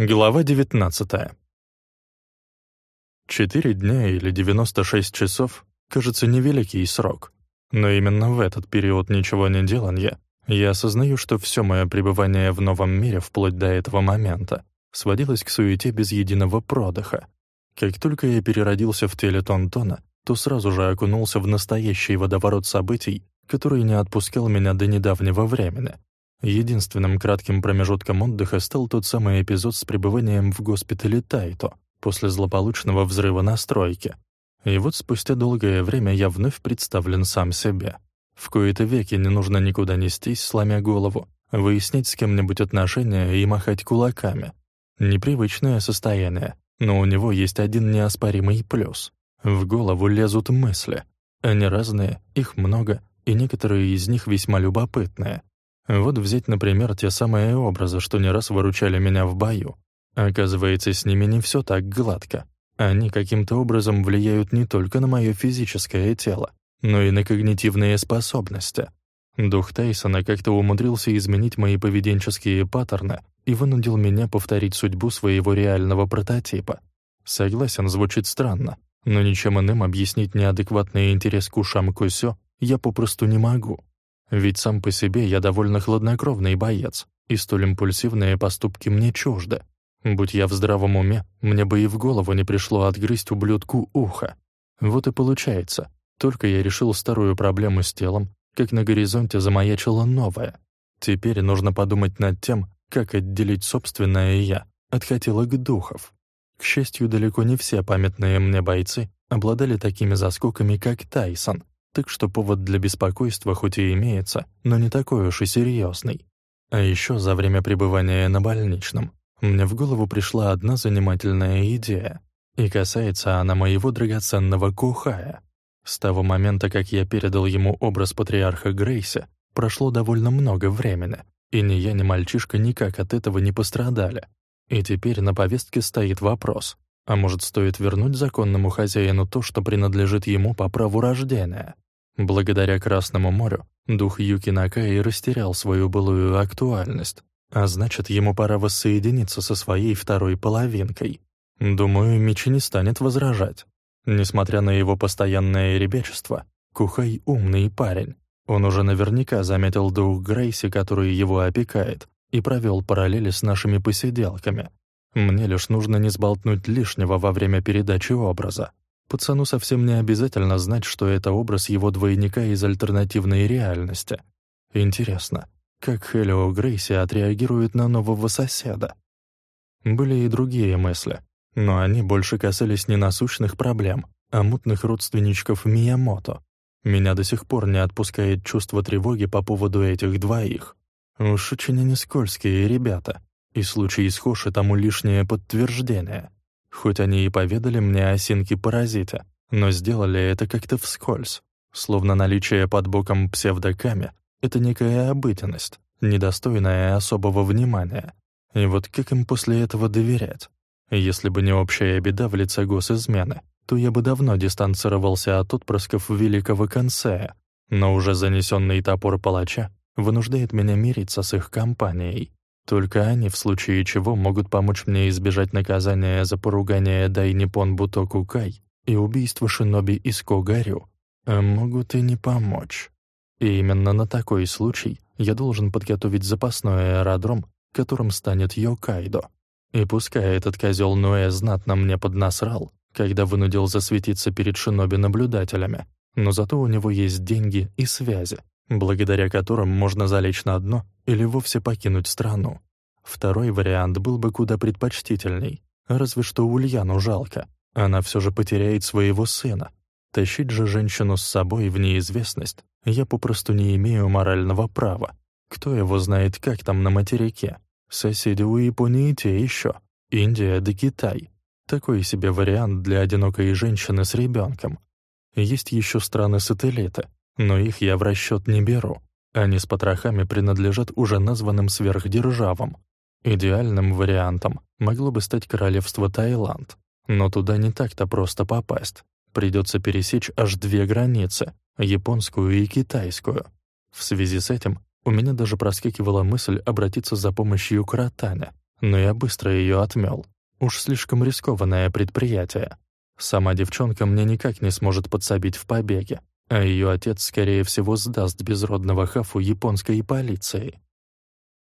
Глава 19. Четыре дня или 96 часов кажется невеликий срок, но именно в этот период ничего не деланья я осознаю, что все мое пребывание в новом мире вплоть до этого момента сводилось к суете без единого продыха. Как только я переродился в теле Тонтона, то сразу же окунулся в настоящий водоворот событий, который не отпускал меня до недавнего времени — Единственным кратким промежутком отдыха стал тот самый эпизод с пребыванием в госпитале Тайто после злополучного взрыва на стройке. И вот спустя долгое время я вновь представлен сам себе. В кои-то веки не нужно никуда нестись, сломя голову, выяснить с кем-нибудь отношения и махать кулаками. Непривычное состояние, но у него есть один неоспоримый плюс. В голову лезут мысли. Они разные, их много, и некоторые из них весьма любопытные. Вот взять, например, те самые образы, что не раз выручали меня в бою. Оказывается, с ними не все так гладко. Они каким-то образом влияют не только на мое физическое тело, но и на когнитивные способности. Дух Тайсона как-то умудрился изменить мои поведенческие паттерны и вынудил меня повторить судьбу своего реального прототипа. Согласен, звучит странно, но ничем иным объяснить неадекватный интерес к ушам Кусё я попросту не могу. Ведь сам по себе я довольно хладнокровный боец, и столь импульсивные поступки мне чужды. Будь я в здравом уме, мне бы и в голову не пришло отгрызть ублюдку ухо. Вот и получается, только я решил старую проблему с телом, как на горизонте замаячила новая. Теперь нужно подумать над тем, как отделить собственное «я» от хотелок духов. К счастью, далеко не все памятные мне бойцы обладали такими заскоками, как Тайсон, так что повод для беспокойства хоть и имеется, но не такой уж и серьезный. А еще за время пребывания на больничном мне в голову пришла одна занимательная идея, и касается она моего драгоценного Кухая. С того момента, как я передал ему образ патриарха Грейса, прошло довольно много времени, и ни я, ни мальчишка никак от этого не пострадали. И теперь на повестке стоит вопрос, а может, стоит вернуть законному хозяину то, что принадлежит ему по праву рождения? Благодаря Красному морю дух Юки Накаи растерял свою былую актуальность, а значит, ему пора воссоединиться со своей второй половинкой. Думаю, Мичи не станет возражать. Несмотря на его постоянное ребячество, Кухай — умный парень. Он уже наверняка заметил дух Грейси, который его опекает, и провел параллели с нашими посиделками. Мне лишь нужно не сболтнуть лишнего во время передачи образа. Пацану совсем не обязательно знать, что это образ его двойника из альтернативной реальности. Интересно, как Хелио Грейси отреагирует на нового соседа? Были и другие мысли, но они больше касались не насущных проблем, а мутных родственничков Миямото. Меня до сих пор не отпускает чувство тревоги по поводу этих двоих. Уж очень они скользкие ребята. И случай с Хоши тому лишнее подтверждение. Хоть они и поведали мне о синке-паразите, но сделали это как-то вскользь, словно наличие под боком псевдоками — это некая обыденность, недостойная особого внимания. И вот как им после этого доверять? Если бы не общая беда в лице госизмены, то я бы давно дистанцировался от отпрысков великого консея, но уже занесенный топор палача вынуждает меня мириться с их компанией. Только они, в случае чего, могут помочь мне избежать наказания за поругание Дайнипон Бутоку Кай и убийство Шиноби Искогарю, а могут и не помочь. И именно на такой случай я должен подготовить запасной аэродром, которым станет Йокайдо. И пускай этот козел Ноэ знатно мне поднасрал, когда вынудил засветиться перед Шиноби наблюдателями, но зато у него есть деньги и связи, благодаря которым можно залечь на дно или вовсе покинуть страну. Второй вариант был бы куда предпочтительней, разве что Ульяну жалко. Она все же потеряет своего сына. Тащить же женщину с собой в неизвестность я попросту не имею морального права. Кто его знает, как там на материке? Соседи у Японии те еще. Индия да Китай. Такой себе вариант для одинокой женщины с ребенком. Есть еще страны-сателлиты, но их я в расчет не беру. Они с потрохами принадлежат уже названным сверхдержавам. Идеальным вариантом могло бы стать королевство Таиланд, но туда не так-то просто попасть. Придется пересечь аж две границы — японскую и китайскую. В связи с этим у меня даже проскакивала мысль обратиться за помощью к Ротане, но я быстро ее отмел. Уж слишком рискованное предприятие. Сама девчонка мне никак не сможет подсобить в побеге, а ее отец, скорее всего, сдаст безродного хафу японской полиции.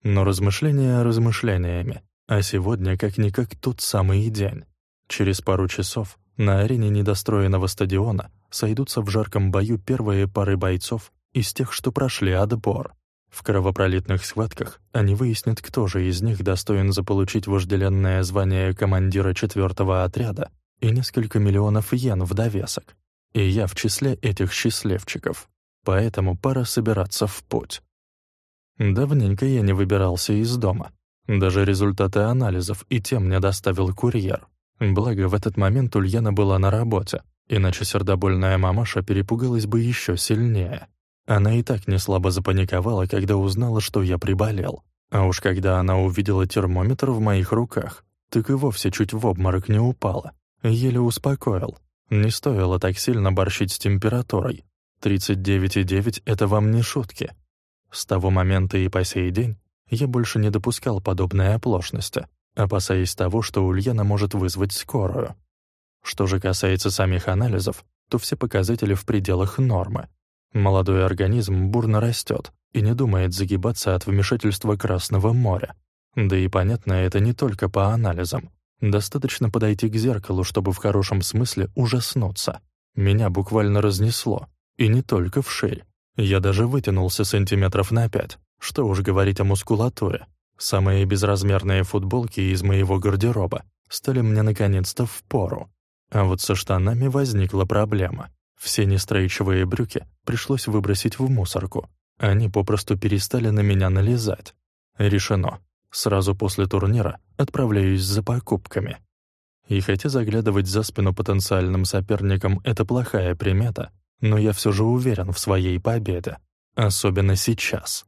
Но размышления размышлениями, а сегодня как-никак тот самый день. Через пару часов на арене недостроенного стадиона сойдутся в жарком бою первые пары бойцов из тех, что прошли отбор. В кровопролитных схватках они выяснят, кто же из них достоин заполучить вожделенное звание командира четвертого отряда и несколько миллионов йен в довесок. И я в числе этих счастливчиков. Поэтому пора собираться в путь. Давненько я не выбирался из дома. Даже результаты анализов и тем мне доставил курьер. Благо, в этот момент Ульяна была на работе, иначе сердобольная мамаша перепугалась бы еще сильнее. Она и так не слабо запаниковала, когда узнала, что я приболел. А уж когда она увидела термометр в моих руках, так и вовсе чуть в обморок не упала. Еле успокоил. Не стоило так сильно борщить с температурой. 39,9 — это вам не шутки. С того момента и по сей день я больше не допускал подобной оплошности, опасаясь того, что Ульяна может вызвать скорую. Что же касается самих анализов, то все показатели в пределах нормы. Молодой организм бурно растет и не думает загибаться от вмешательства Красного моря. Да и понятно это не только по анализам. Достаточно подойти к зеркалу, чтобы в хорошем смысле ужаснуться. Меня буквально разнесло. И не только в шею. Я даже вытянулся сантиметров на пять. Что уж говорить о мускулатуре. Самые безразмерные футболки из моего гардероба стали мне наконец-то в пору. А вот со штанами возникла проблема. Все нестрейчевые брюки пришлось выбросить в мусорку. Они попросту перестали на меня налезать. Решено. Сразу после турнира отправляюсь за покупками. И хотя заглядывать за спину потенциальным соперникам — это плохая примета, но я все же уверен в своей победе. Особенно сейчас.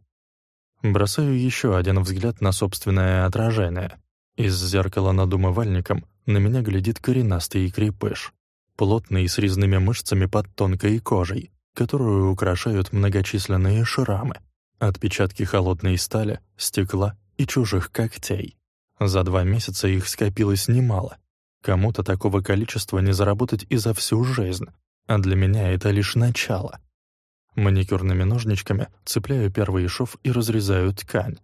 Бросаю еще один взгляд на собственное отражение. Из зеркала над умывальником на меня глядит коренастый крепыш, плотный с резными мышцами под тонкой кожей, которую украшают многочисленные шрамы, отпечатки холодной стали, стекла и чужих когтей. За два месяца их скопилось немало. Кому-то такого количества не заработать и за всю жизнь, а для меня это лишь начало. Маникюрными ножничками цепляю первый шов и разрезаю ткань.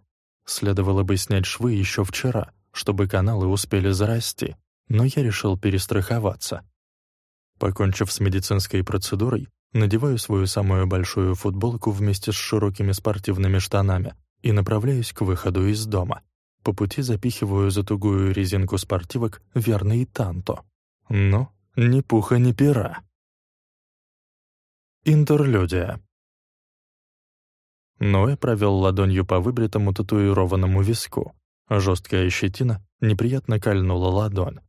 Следовало бы снять швы еще вчера, чтобы каналы успели зарасти, но я решил перестраховаться. Покончив с медицинской процедурой, надеваю свою самую большую футболку вместе с широкими спортивными штанами и направляюсь к выходу из дома. По пути запихиваю за тугую резинку спортивок верный танто. Но ни пуха, ни пера. Интерлюдия. Ноэ провел ладонью по выбритому татуированному виску. Жесткая щетина неприятно кольнула ладонь.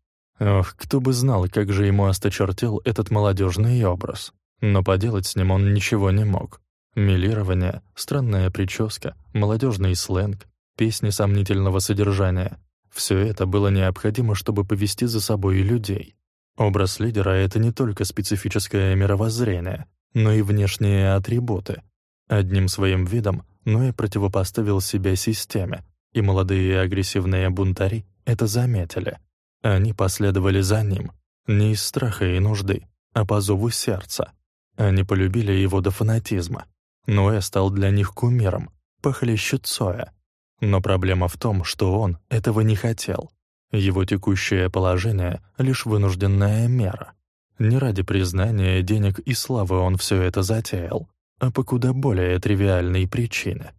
Ох, кто бы знал, как же ему осточертел этот молодежный образ. Но поделать с ним он ничего не мог. Милирование, странная прическа, молодежный сленг, песни сомнительного содержания — все это было необходимо, чтобы повести за собой людей. Образ лидера — это не только специфическое мировоззрение, но и внешние атрибуты. Одним своим видом Ноэ противопоставил себя системе, и молодые агрессивные бунтари это заметили. Они последовали за ним, не из страха и нужды, а по зову сердца. Они полюбили его до фанатизма. Ноэ стал для них кумиром, похлеще Цоя. Но проблема в том, что он этого не хотел. Его текущее положение — лишь вынужденная мера. Не ради признания, денег и славы он все это затеял, а по куда более тривиальной причине.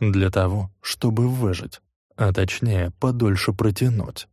Для того, чтобы выжить, а точнее, подольше протянуть.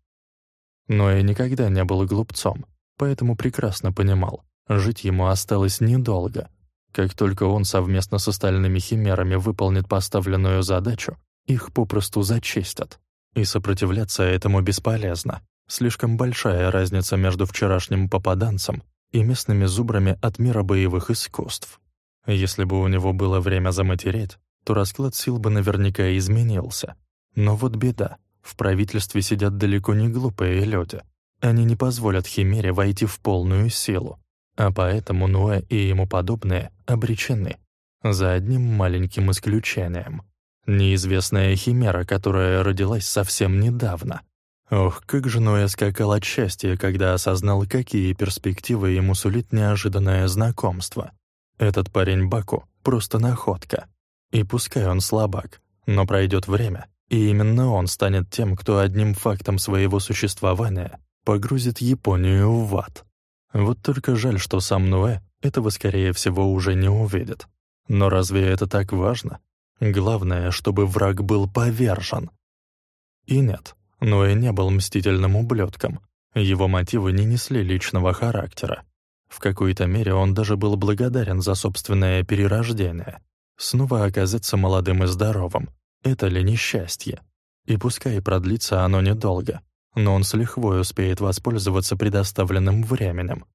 Но я никогда не был глупцом, поэтому прекрасно понимал, жить ему осталось недолго. Как только он совместно с остальными химерами выполнит поставленную задачу, их попросту зачистят. И сопротивляться этому бесполезно. Слишком большая разница между вчерашним попаданцем и местными зубрами от мира боевых искусств. Если бы у него было время заматереть, то расклад сил бы наверняка изменился. Но вот беда. В правительстве сидят далеко не глупые люди. Они не позволят Химере войти в полную силу. А поэтому Нуэ и ему подобные обречены. За одним маленьким исключением. Неизвестная Химера, которая родилась совсем недавно — Ох, как же Ноя скакал от счастья, когда осознал, какие перспективы ему сулит неожиданное знакомство. Этот парень Баку — просто находка. И пускай он слабак, но пройдет время, и именно он станет тем, кто одним фактом своего существования погрузит Японию в ад. Вот только жаль, что сам Ноэ этого, скорее всего, уже не увидит. Но разве это так важно? Главное, чтобы враг был повержен. И нет, Ноэ не был мстительным ублюдком. Его мотивы не несли личного характера. В какой-то мере он даже был благодарен за собственное перерождение. Снова оказаться молодым и здоровым — это ли несчастье? И пускай продлится оно недолго, но он с лихвой успеет воспользоваться предоставленным временем.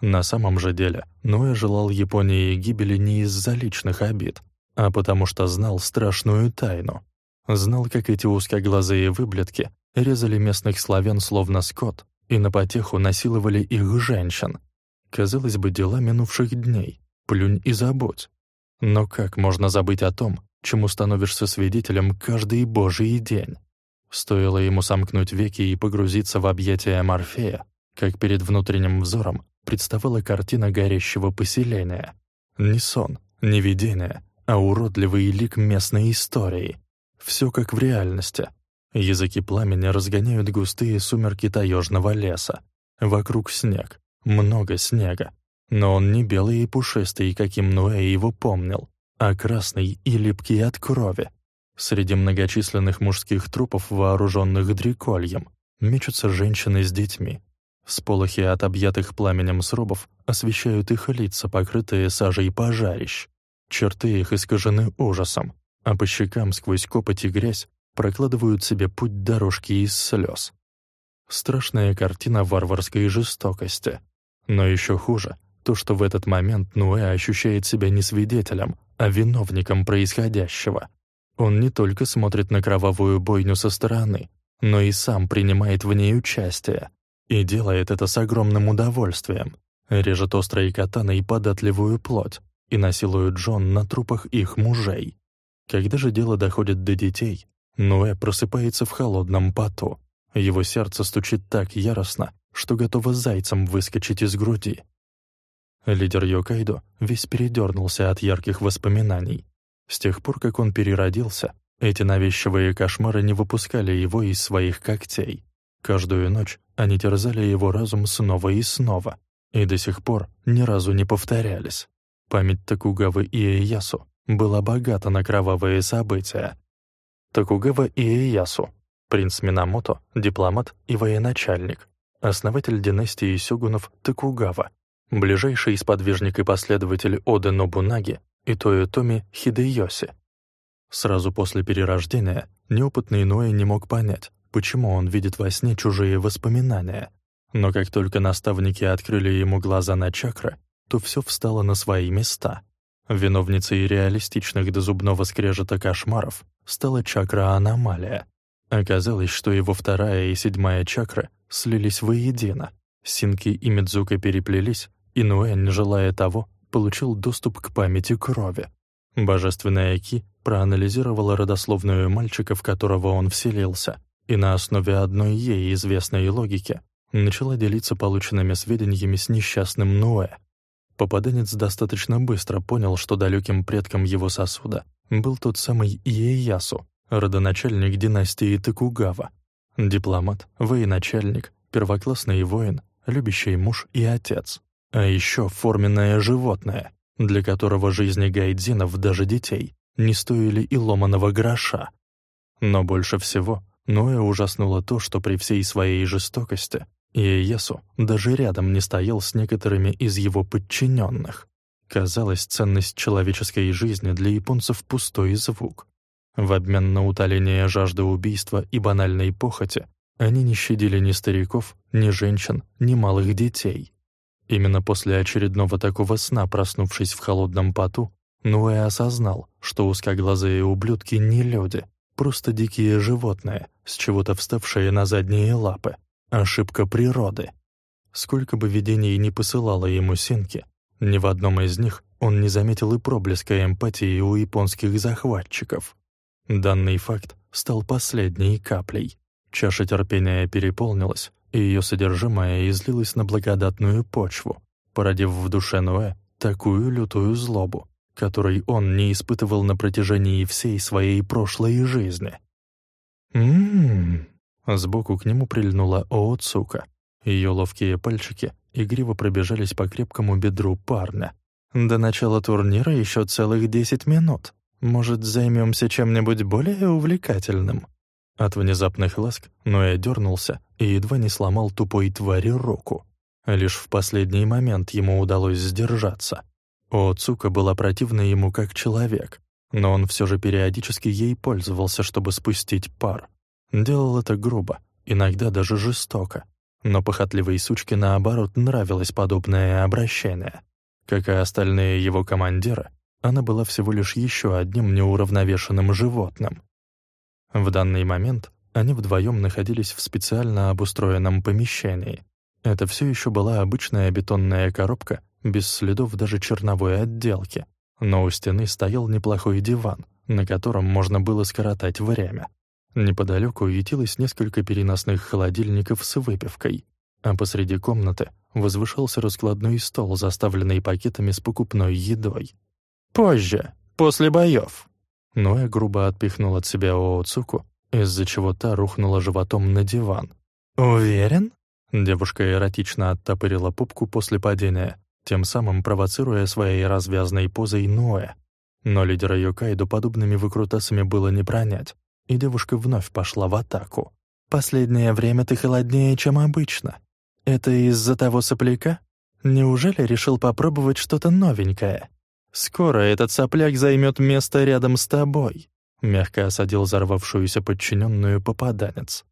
На самом же деле, Ноэ желал Японии гибели не из-за личных обид, а потому что знал страшную тайну. Знал, как эти узкоглазые выблядки резали местных славян словно скот и на потеху насиловали их женщин. Казалось бы, дела минувших дней. Плюнь и забудь. Но как можно забыть о том, чему становишься свидетелем каждый божий день? Стоило ему сомкнуть веки и погрузиться в объятия Морфея, как перед внутренним взором представала картина горящего поселения. Не сон, не видение, а уродливый лик местной истории. Все как в реальности. Языки пламени разгоняют густые сумерки таежного леса. Вокруг снег, много снега. Но он не белый и пушистый, каким Ноэ его помнил, а красный и липкий от крови. Среди многочисленных мужских трупов, вооруженных дрекольем, мечутся женщины с детьми. Сполохи от объятых пламенем срубов освещают их лица, покрытые сажей пожарищ. Черты их искажены ужасом, а по щекам сквозь копоть и грязь прокладывают себе путь дорожки из слез. Страшная картина варварской жестокости. Но еще хуже то, что в этот момент Нуэ ощущает себя не свидетелем, а виновником происходящего. Он не только смотрит на кровавую бойню со стороны, но и сам принимает в ней участие. И делает это с огромным удовольствием. Режет острой катаной податливую плоть и насилует Джон на трупах их мужей. Когда же дело доходит до детей, Ноэ просыпается в холодном поту. Его сердце стучит так яростно, что готово зайцем выскочить из груди. Лидер Йокайдо весь передернулся от ярких воспоминаний. С тех пор, как он переродился, эти навязчивые кошмары не выпускали его из своих когтей. Каждую ночь они терзали его разум снова и снова, и до сих пор ни разу не повторялись. Память Такугавы и Эйясу была богата на кровавые события. Токугава Иэясу, принц Минамото, дипломат и военачальник, основатель династии сёгунов Токугава, ближайший сподвижник и последователь Оды Нобунаги и Тойотоми Хидеёси. Сразу после перерождения неопытный Ноэ не мог понять, почему он видит во сне чужие воспоминания. Но как только наставники открыли ему глаза на чакры, то все встало на свои места — Виновницей реалистичных до зубного скрежета кошмаров стала чакра-аномалия. Оказалось, что его вторая и седьмая чакры слились воедино. Синки и Мидзука переплелись, и Нуэн, желая того, получил доступ к памяти крови. Божественная Ки проанализировала родословную мальчика, в которого он вселился, и на основе одной ей известной логики начала делиться полученными сведениями с несчастным Нуэ. Попаданец достаточно быстро понял, что далеким предком его сосуда был тот самый Иеясу, родоначальник династии Токугава, дипломат, военачальник, первоклассный воин, любящий муж и отец, а еще форменное животное, для которого жизни гайдзинов, даже детей, не стоили и ломаного гроша. Но больше всего Ноэ ужаснуло то, что при всей своей жестокости Иеясу даже рядом не стоял с некоторыми из его подчиненных. Казалось, ценность человеческой жизни для японцев — пустой звук. В обмен на утоление жажды убийства и банальной похоти они не щадили ни стариков, ни женщин, ни малых детей. Именно после очередного такого сна, проснувшись в холодном поту, Нуэ осознал, что узкоглазые ублюдки не люди, просто дикие животные, с чего-то вставшие на задние лапы, Ошибка природы. Сколько бы видений не посылала ему Синки, ни в одном из них он не заметил и проблеска эмпатии у японских захватчиков. Данный факт стал последней каплей. Чаша терпения переполнилась, и ее содержимое излилось на благодатную почву, породив в душе Ноэ такую лютую злобу, которой он не испытывал на протяжении всей своей прошлой жизни. «М-м-м!» Сбоку к нему прильнула Ооцука. Ее ловкие пальчики игриво пробежались по крепкому бедру парня. «До начала турнира еще целых десять минут. Может, займемся чем-нибудь более увлекательным?» От внезапных ласк Ноя дернулся и едва не сломал тупой твари руку. Лишь в последний момент ему удалось сдержаться. Оцука была противна ему как человек, но он все же периодически ей пользовался, чтобы спустить пар. Делал это грубо, иногда даже жестоко. Но похотливой сучке, наоборот, нравилось подобное обращение. Как и остальные его командиры, она была всего лишь еще одним неуравновешенным животным. В данный момент они вдвоем находились в специально обустроенном помещении. Это все еще была обычная бетонная коробка без следов даже черновой отделки, но у стены стоял неплохой диван, на котором можно было скоротать время. Неподалеку ютилось несколько переносных холодильников с выпивкой, а посреди комнаты возвышался раскладной стол, заставленный пакетами с покупной едой. «Позже, после боев!» Ноя грубо отпихнул от себя Ооцуку, из-за чего та рухнула животом на диван. «Уверен?» Девушка эротично оттопырила пупку после падения, тем самым провоцируя своей развязной позой Ноэ. Но лидера Йокайду подобными выкрутасами было не пронять, и девушка вновь пошла в атаку. «Последнее время ты холоднее, чем обычно. Это из-за того сопляка? Неужели решил попробовать что-то новенькое? Скоро этот сопляк займет место рядом с тобой», — мягко осадил взорвавшуюся подчиненную попаданец.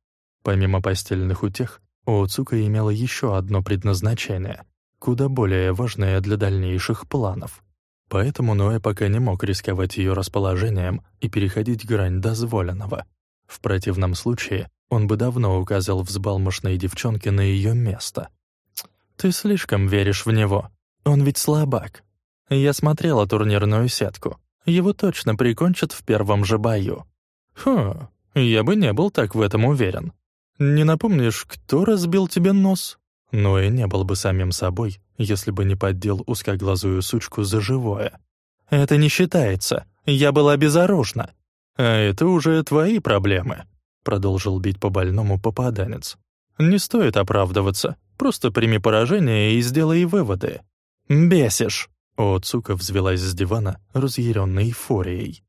Помимо постельных утех, у Цука имела еще одно предназначение — куда более важная для дальнейших планов. Поэтому Ноэ пока не мог рисковать ее расположением и переходить грань дозволенного. В противном случае он бы давно указал взбалмошной девчонке на ее место. «Ты слишком веришь в него. Он ведь слабак. Я смотрела турнирную сетку. Его точно прикончат в первом же бою». «Хм, я бы не был так в этом уверен. Не напомнишь, кто разбил тебе нос?» но и не был бы самим собой, если бы не поддел узкоглазую сучку за живое. «Это не считается. Я была безоружна». «А это уже твои проблемы», — продолжил бить по больному попаданец. «Не стоит оправдываться. Просто прими поражение и сделай выводы». «Бесишь!» Оцука взвелась с дивана, разъяренной фурией.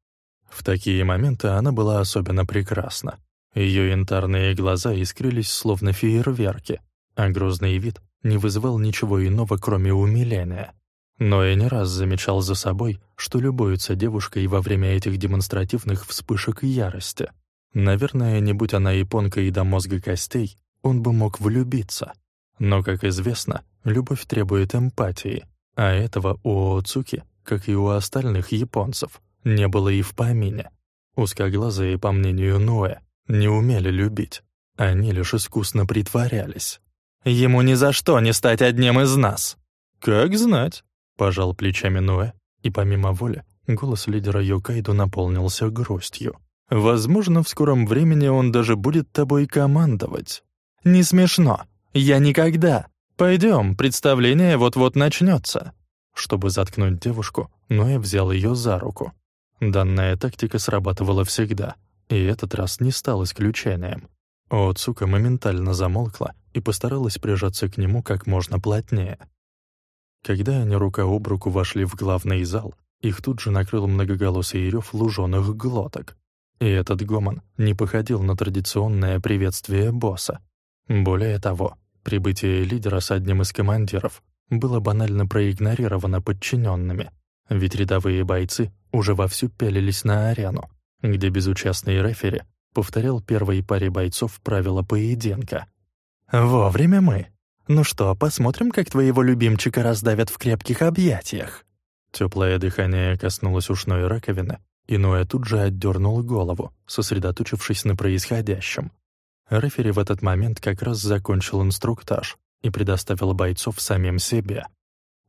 В такие моменты она была особенно прекрасна. Ее янтарные глаза искрились словно фейерверки, а грозный вид не вызывал ничего иного, кроме умиления. Но я не раз замечал за собой, что любуется девушкой во время этих демонстративных вспышек ярости. Наверное, не будь она японкой до мозга костей, он бы мог влюбиться. Но, как известно, любовь требует эмпатии, а этого у Оцуки, как и у остальных японцев, не было и в помине. Узкоглазые, по мнению Ноэ, не умели любить, они лишь искусно притворялись. Ему ни за что не стать одним из нас». «Как знать», — пожал плечами Ноэ, и помимо воли голос лидера Йокайду наполнился грустью. «Возможно, в скором времени он даже будет тобой командовать». «Не смешно. Я никогда. Пойдем, представление вот-вот начнется». Чтобы заткнуть девушку, Ноэ взял ее за руку. Данная тактика срабатывала всегда, и этот раз не стал исключением. Оцука моментально замолкла и постаралась прижаться к нему как можно плотнее. Когда они рука об руку вошли в главный зал, их тут же накрыл многоголосый рев луженых глоток. И этот гомон не походил на традиционное приветствие босса. Более того, прибытие лидера с одним из командиров было банально проигнорировано подчиненными, ведь рядовые бойцы уже вовсю пялились на арену, где безучастный рефери повторял первой паре бойцов правила поединка. «Вовремя мы. Ну что, посмотрим, как твоего любимчика раздавят в крепких объятиях». Теплое дыхание коснулось ушной раковины, и Ноя тут же отдернул голову, сосредоточившись на происходящем. Рефери в этот момент как раз закончил инструктаж и предоставил бойцов самим себе.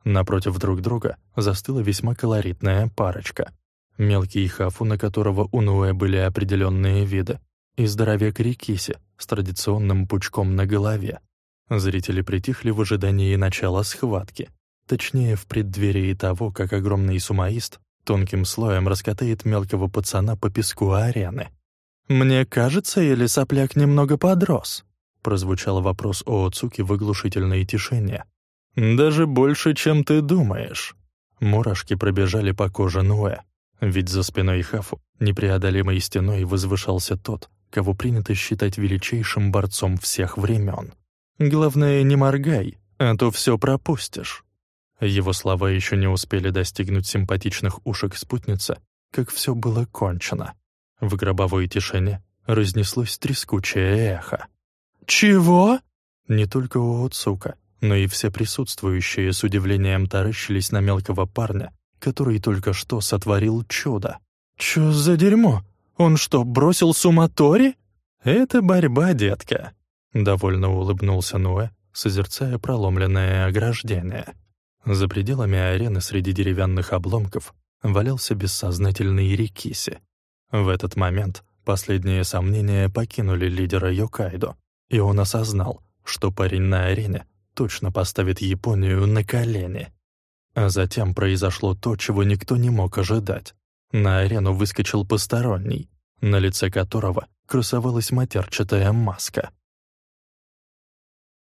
Напротив друг друга застыла весьма колоритная парочка. Мелкий хафу, на которого у Нуэ были определенные виды, и здоровяк Рикиси с традиционным пучком на голове. Зрители притихли в ожидании начала схватки. Точнее, в преддверии того, как огромный сумаист тонким слоем раскатает мелкого пацана по песку арены. «Мне кажется, или сопляк немного подрос?» — прозвучал вопрос Ооцуки в оглушительной тишине. «Даже больше, чем ты думаешь». Мурашки пробежали по коже Нуэ, ведь за спиной Хафу непреодолимой стеной возвышался тот, кого принято считать величайшим борцом всех времен. «Главное, не моргай, а то все пропустишь». Его слова еще не успели достигнуть симпатичных ушек спутницы, как все было кончено. В гробовой тишине разнеслось трескучее эхо. «Чего?» Не только у Оцука, но и все присутствующие с удивлением таращились на мелкого парня, который только что сотворил чудо. «Чё за дерьмо? Он что, бросил суматори?» «Это борьба, детка», — довольно улыбнулся Нуэ, созерцая проломленное ограждение. За пределами арены среди деревянных обломков валялся бессознательный Рикиси. В этот момент последние сомнения покинули лидера Йокайдо, и он осознал, что парень на арене точно поставит Японию на колени. А затем произошло то, чего никто не мог ожидать. На арену выскочил посторонний, на лице которого красовалась матерчатая маска.